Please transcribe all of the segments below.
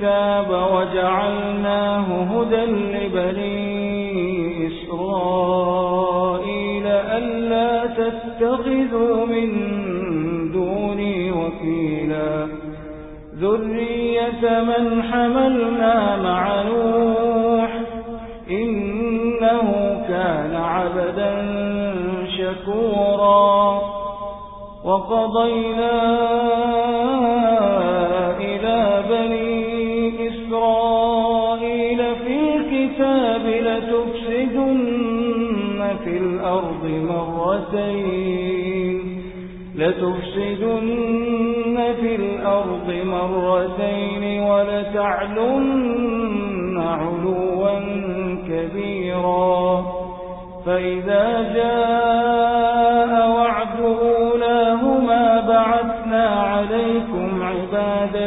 الكتاب وجعلناه هدى لبني إسرائيل ألا تتخذوا من دوني وكيلا. ذرية من حملنا مع نوح إنه كان عبدا شكورا. وقضينا الكتاب لتفسدن في الأرض مرتين. لتفسدن في الأرض مرتين ولتعلن علوا كبيرا. فإذا جاء وعد أولاهما بعثنا عليكم عبادا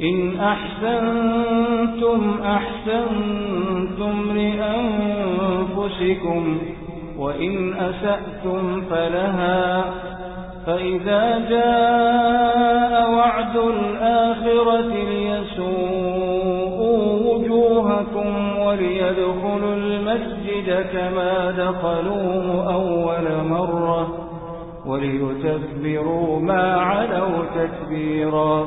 إن أحسنتم أحسنتم لأنفسكم وإن أسأتم فلها فإذا جاء وعد الآخرة ليسوءوا وجوهكم وليدخلوا المسجد كما دخلوه أول مرة وليتبروا ما علوا تتبيرا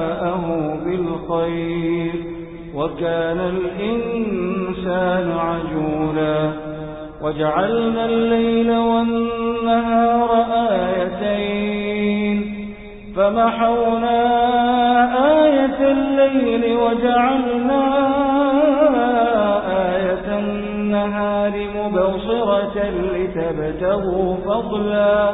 بالخير وكان الإنسان عجولا وجعلنا الليل والنهار آيتين فمحونا آية الليل وجعلنا آية النهار مبصرة لتبتغوا فضلا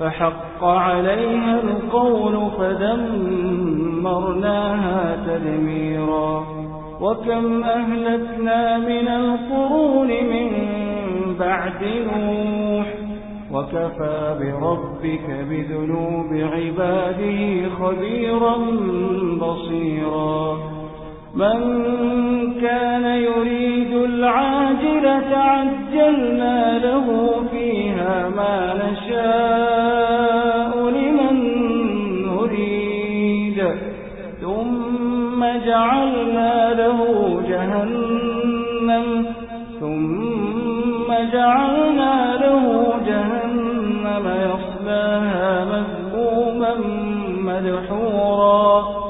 فحق عليها القول فدمرناها تدميرا. وكم أهلكنا من القرون من بعد نوح وكفى بربك بذنوب عباده خبيرا بصيرا. من كان يريد العاجلة عجلنا له فيها ما نشاء لمن نريد. ثم جعلنا له جهنم ثم جعلنا له جهنم يصلاها مذموما مدحورا.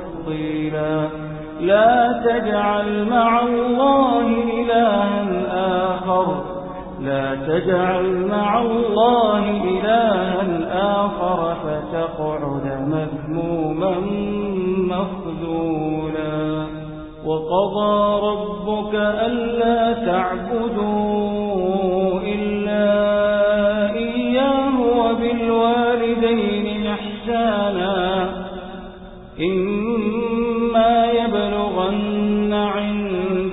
تفضيلا. لا تجعل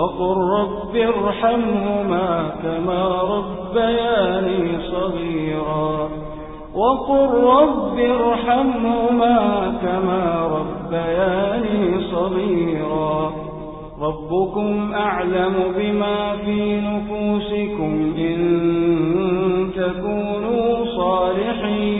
وقل رب ارحمهما كما ربياني صغيرا. وقل رب ارحمهما كما ربياني صغيرا. ربكم أعلم بما في نفوسكم إن تكونوا صالحين.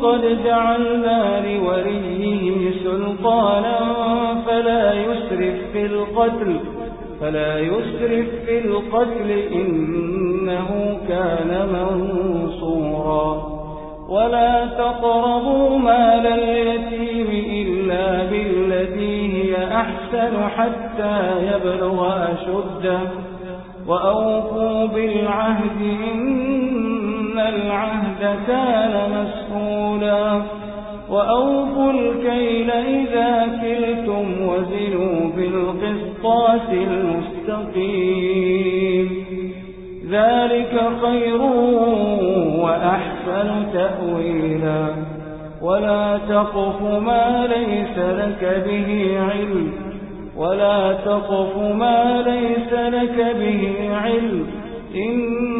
فقد جعلنا لوليه سلطانا فلا يسرف في القتل فلا يسرف في القتل إنه كان منصورا. ولا تقربوا مال اليتيم إلا بالتي هي أحسن حتى يبلغ أشده. وأوفوا بالعهد إن العهد كان مسؤولا وأوفوا الكيل إذا كلتم وزنوا بالقسطاس المستقيم ذلك خير وأحسن تأويلا ولا تقف ما ليس لك به علم ولا تقف ما ليس لك به علم إن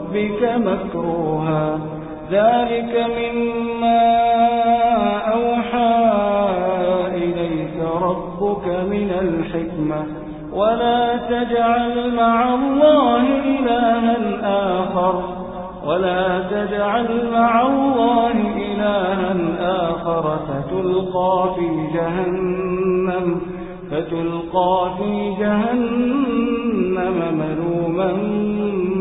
ربك مكروها. ذلك مما أوحى إليك ربك من الحكمة. ولا تجعل مع الله إلها آخر. ولا تجعل مع الله إلها آخر. فتلقى في جهنم فتلقى في جهنم ملوما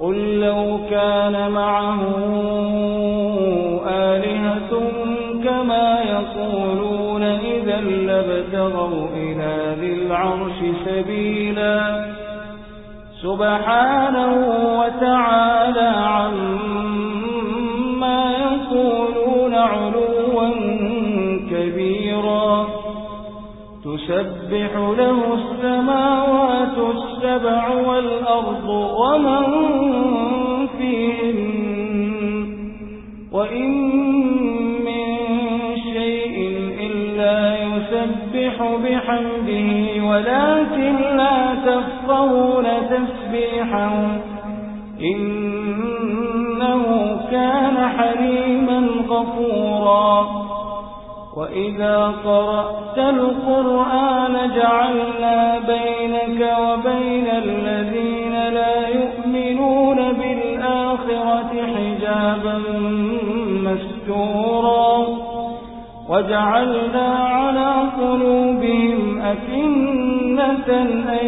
قل لو كان معه آلهة كما يقولون إذا لابتغوا إلى ذي العرش سبيلا. سبحانه وتعالى عما تسبح له السماوات السبع والأرض ومن فيهن وإن من شيء إلا يسبح بحمده ولكن لا تفقهون تسبيحا إنه كان حليما غفورا وإذا قرأت القرآن جعلنا بينك وبين الذين لا يؤمنون بالآخرة حجابا مستورا. وجعلنا على قلوبهم أكنة أن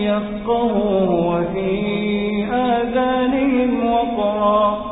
يفقهوا وفي آذانهم وقرا.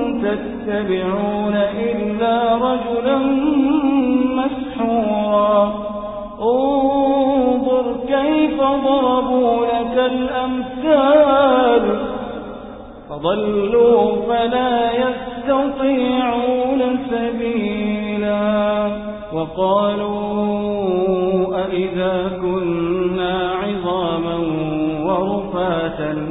تتبعون إلا رجلا مسحورا. انظر كيف ضربوا لك الأمثال. فضلوا فلا يستطيعون سبيلا. وقالوا أئذا كنا عظاما ورفاتا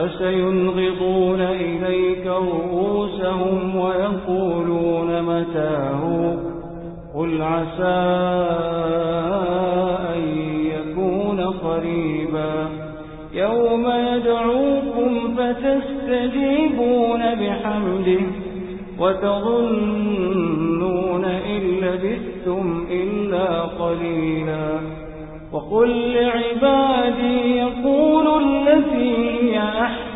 فسينغضون إليك رؤوسهم ويقولون متاه؟ قل عسى أن يكون قريبا. يوم يدعوكم فتستجيبون بحمده وتظنون إن لبثتم إلا قليلا. وقل لعبادي هي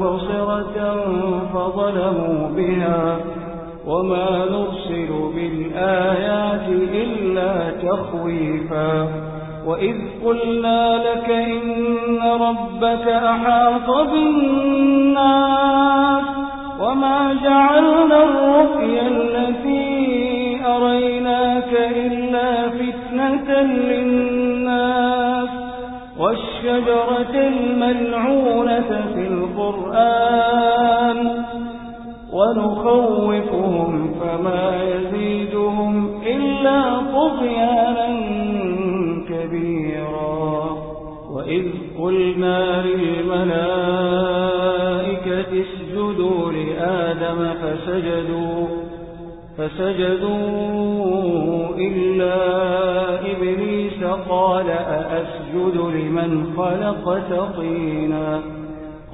مبصرة فظلموا بها وما نرسل بالآيات إلا تخويفا وإذ قلنا لك إن ربك أحاط بالناس وما جعلنا الرؤيا التي أريناك إلا فتنة للناس والشجرة الملعونة القرآن ونخوفهم فما يزيدهم إلا طغيانا كبيرا. وإذ قلنا للملائكة اسجدوا لآدم فسجدوا فسجدوا إلا إبليس قال أأسجد لمن خلقت طينا.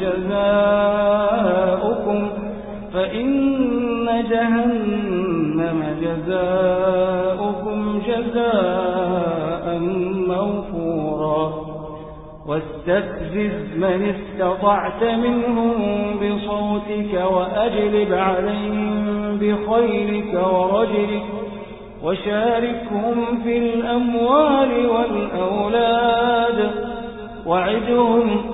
جزاؤكم فإن جهنم جزاؤكم جزاء موفورا. واستفزز من استطعت منهم بصوتك وأجلب عليهم بخيلك ورجلك وشاركهم في الأموال والأولاد وعدهم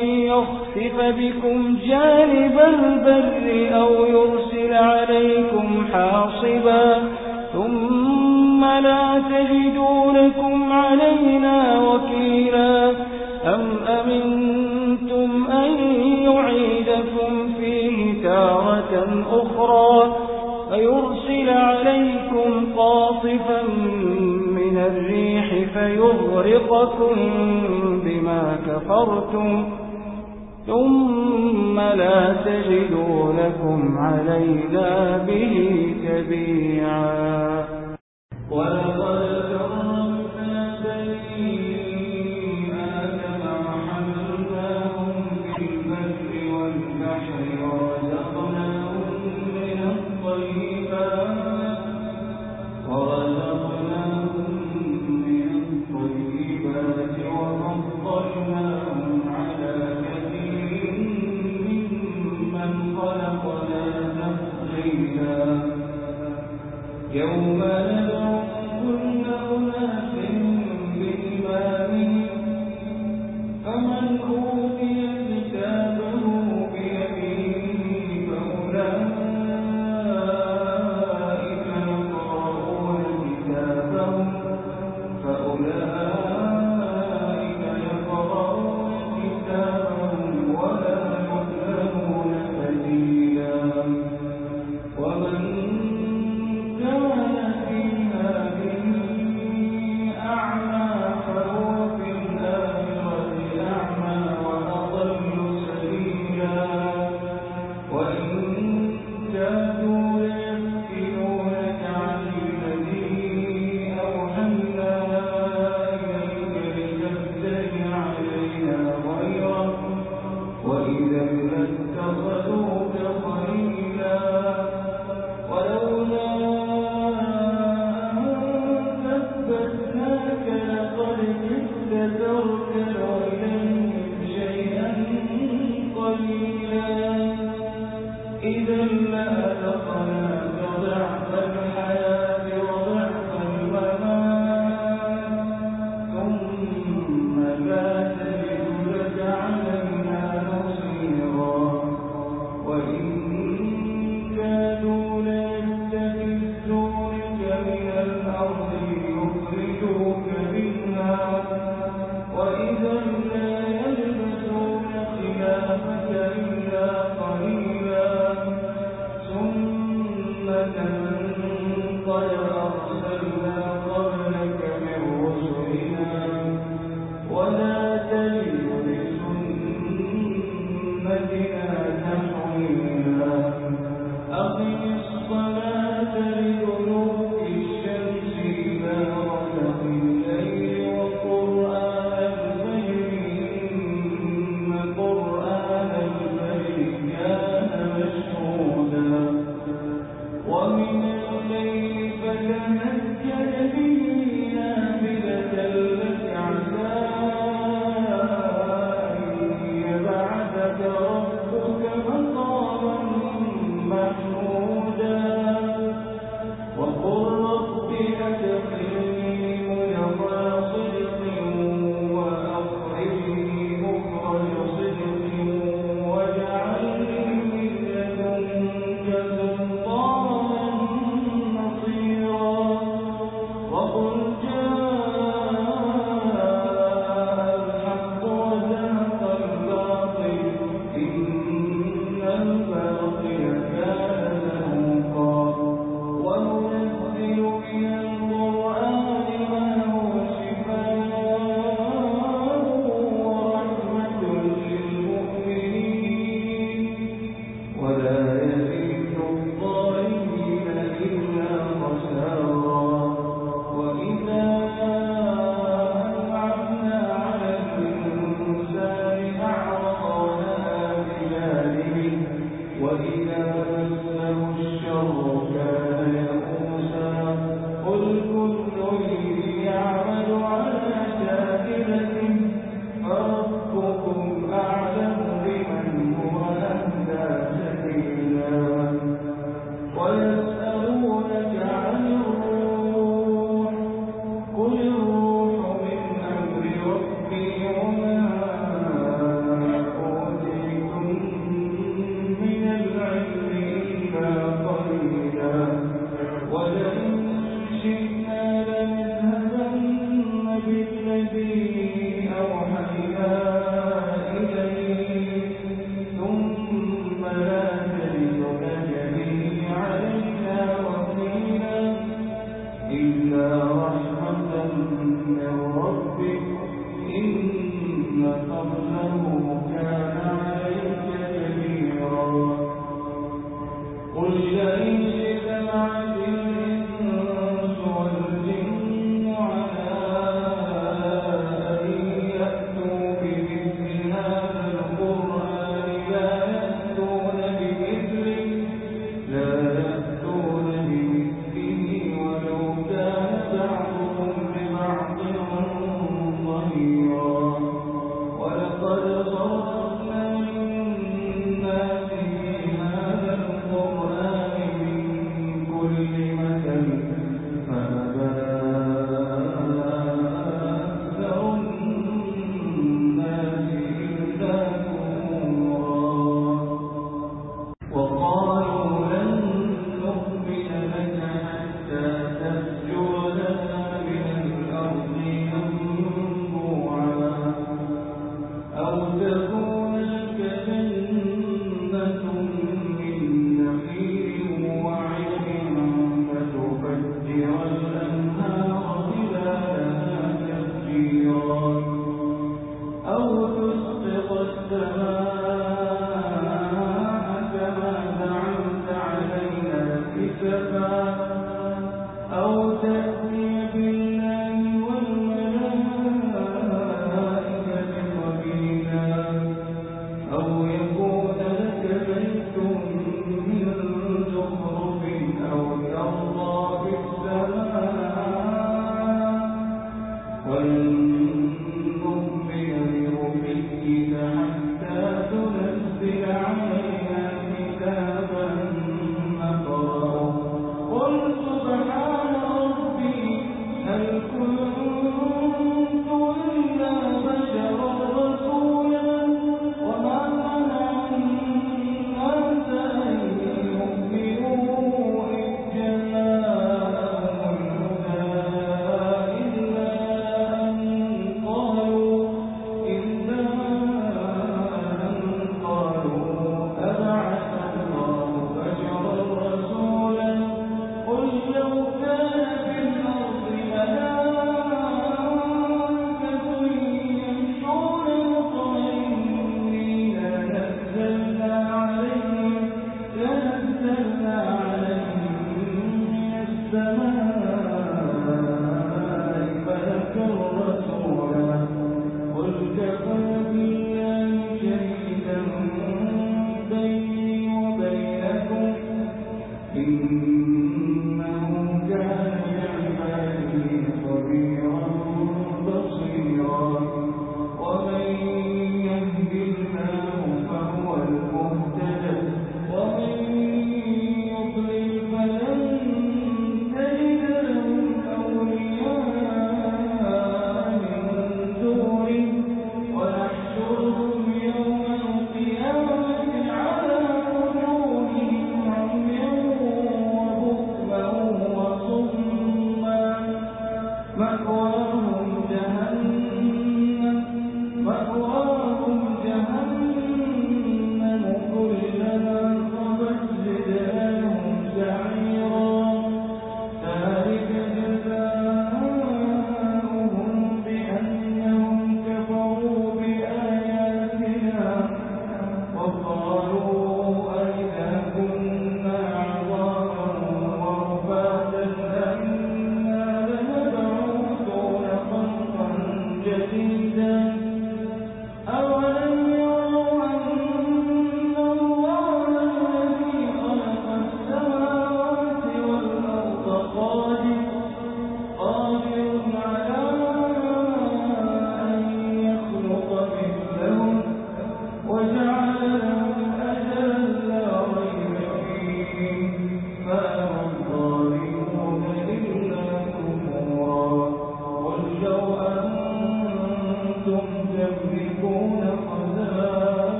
يخسف بكم جانب البر أو يرسل عليكم حاصبا ثم لا تجدوا لكم علينا وكيلا أم أمنتم أن يعيدكم فيه تارة أخرى فيرسل عليكم قاصفا من الريح فيغرقكم بما كفرتم ثم لا تجدوا لكم علينا به تبيعا. ولقد يوم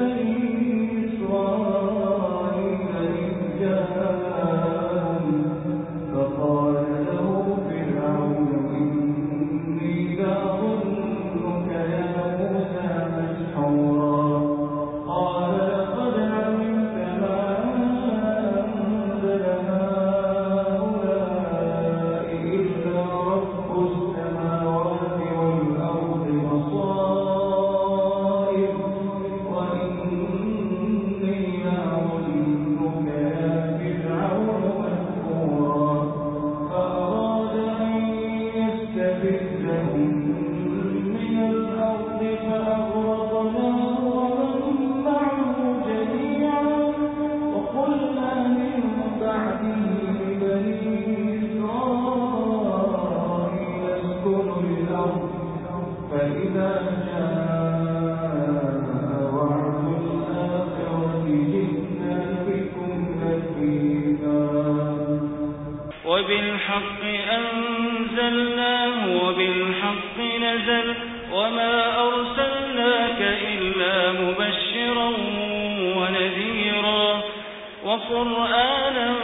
فإن وبالحق أنزلناه وبالحق نزل وما أرسلناك إلا مبشرا ونذيرا وقرآنا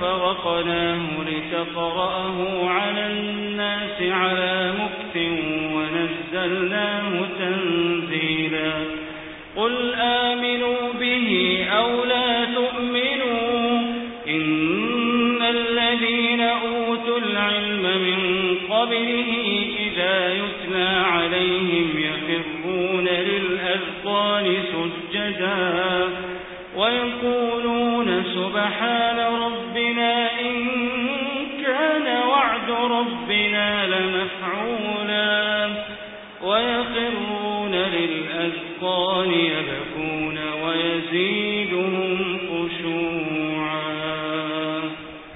فرقناه لتقرأه على الناس على مكت ونزلناه تنزيلا قل آمنوا به أو لا سجدا ويقولون سبحان ربنا إن كان وعد ربنا لمفعولا. ويخرون للأذقان ويزيدهم